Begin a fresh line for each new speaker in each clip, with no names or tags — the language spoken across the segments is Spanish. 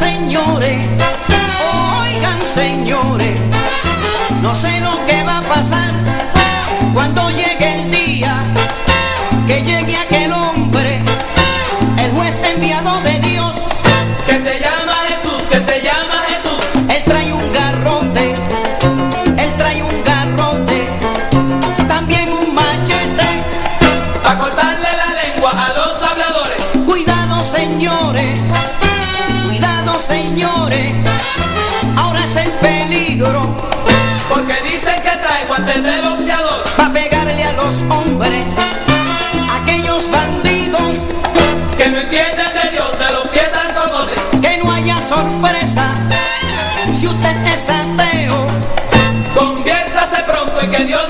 señores, oigan señores, no sé lo que va a pasar cuando llegue el día que llegue aquel hombre, el juez enviado de Dios,
que se llama Jesús, que se llama Jesús.
Él trae un garrote, él trae un garrote, también un machete. Señores, ahora es el peligro
Porque dicen que trae guantes de boxeador.
para pegarle a los hombres, aquellos bandidos,
Que no entienden de Dios, de los pies al cocote.
que no haya sorpresa. Si usted es ateo,
Conviértase pronto y que Dios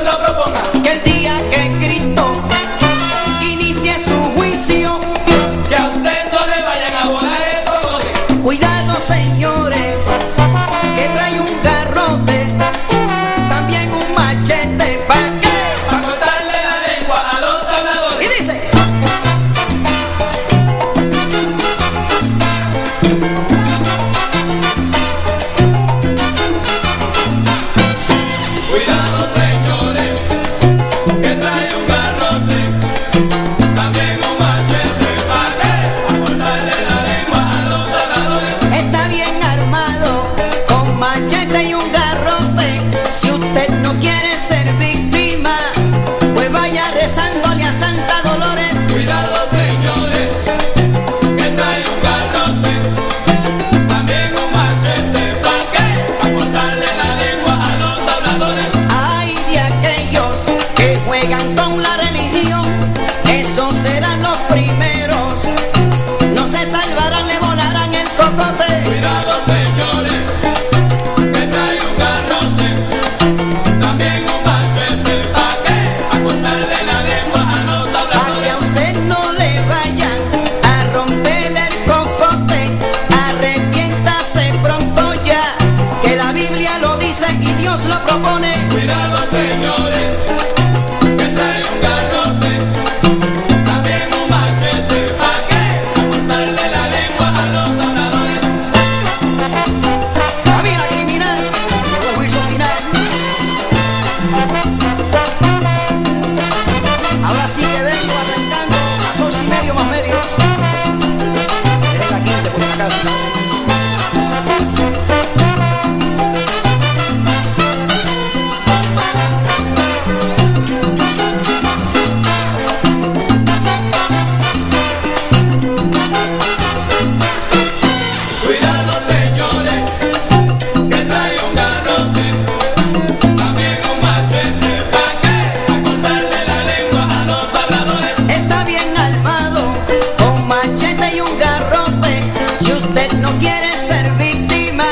un garrote. Si usted no quiere ser víctima,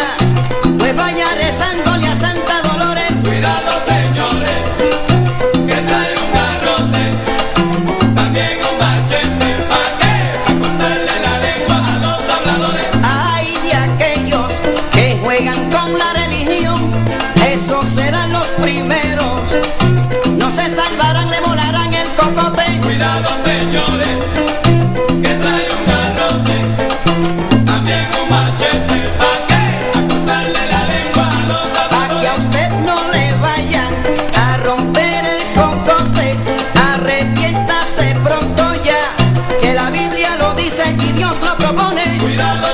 pues vaya rezándole a Santa Dolores.
Cuidado señores, que trae un garrote, también un machete, ¿pa' qué? Cortarle la lengua a los habladores.
Ay de aquellos que juegan con la religión, esos serán los primeros. No se salvarán, le volarán el cocote. Biblia lo propone.
Cuidado